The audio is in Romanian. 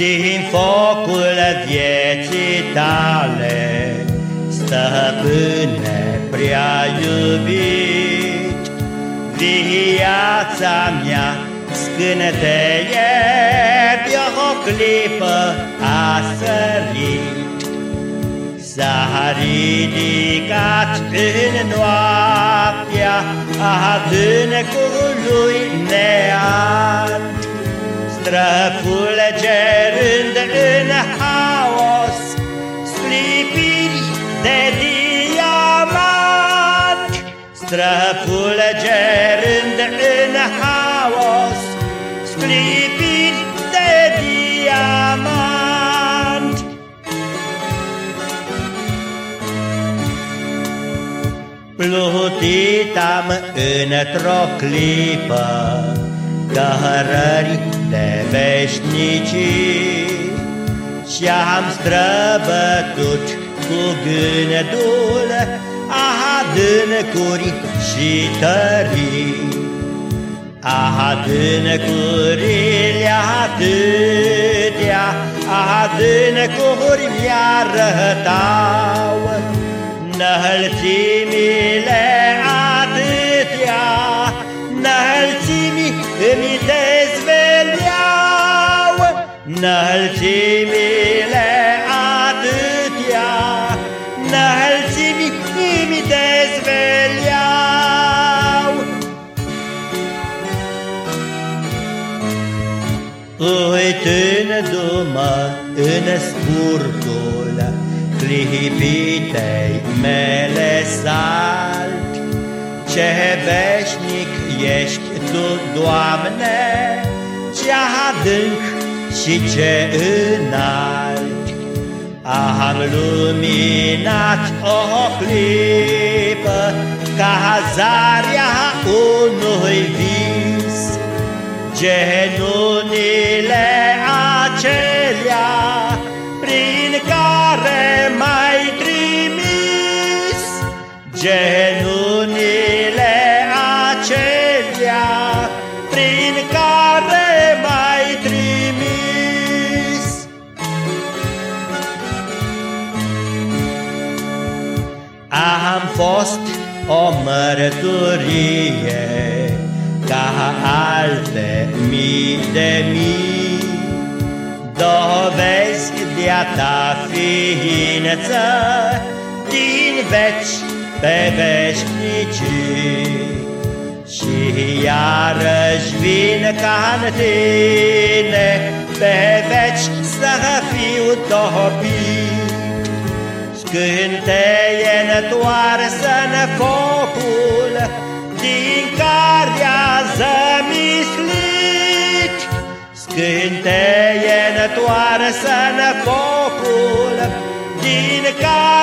din focul vieții tale, stăpâne prea iubit, viața mea scânteie de o clipă a sărit. S-a ridicat în noaptea adâncului neant, străfulgerând străfulgerând în haos sclipiri de diamant. Plutit am într-o clipă cărări de veșnicii Și-am străbătut cu gândul adâncuri și tării Adâncurile atâtea, adâncuri mi-arătau Înălțimile atâtea, înălțimi îmi dezveleau. Înălțimile atâtea, înălțimi îmi dezveleau. Uitându-mă în scurtul clipitei mele salt, Ce veșnic ești Tu, Doamne, ce adânc și ce înalt. Am luminat o clipă ca zarea unui vis, Genunile Genunile acelea prin care m-ai trimis. Am fost o mărturie ca alte mii de mii, Dovezi de-a ta ființă din veci pe veșnicii. Și iarăși vin ca în tine pe veci să fiu topit. Scânteie întoarsă-n focul din care zămislit. Scânteie întoarsă-n focul din care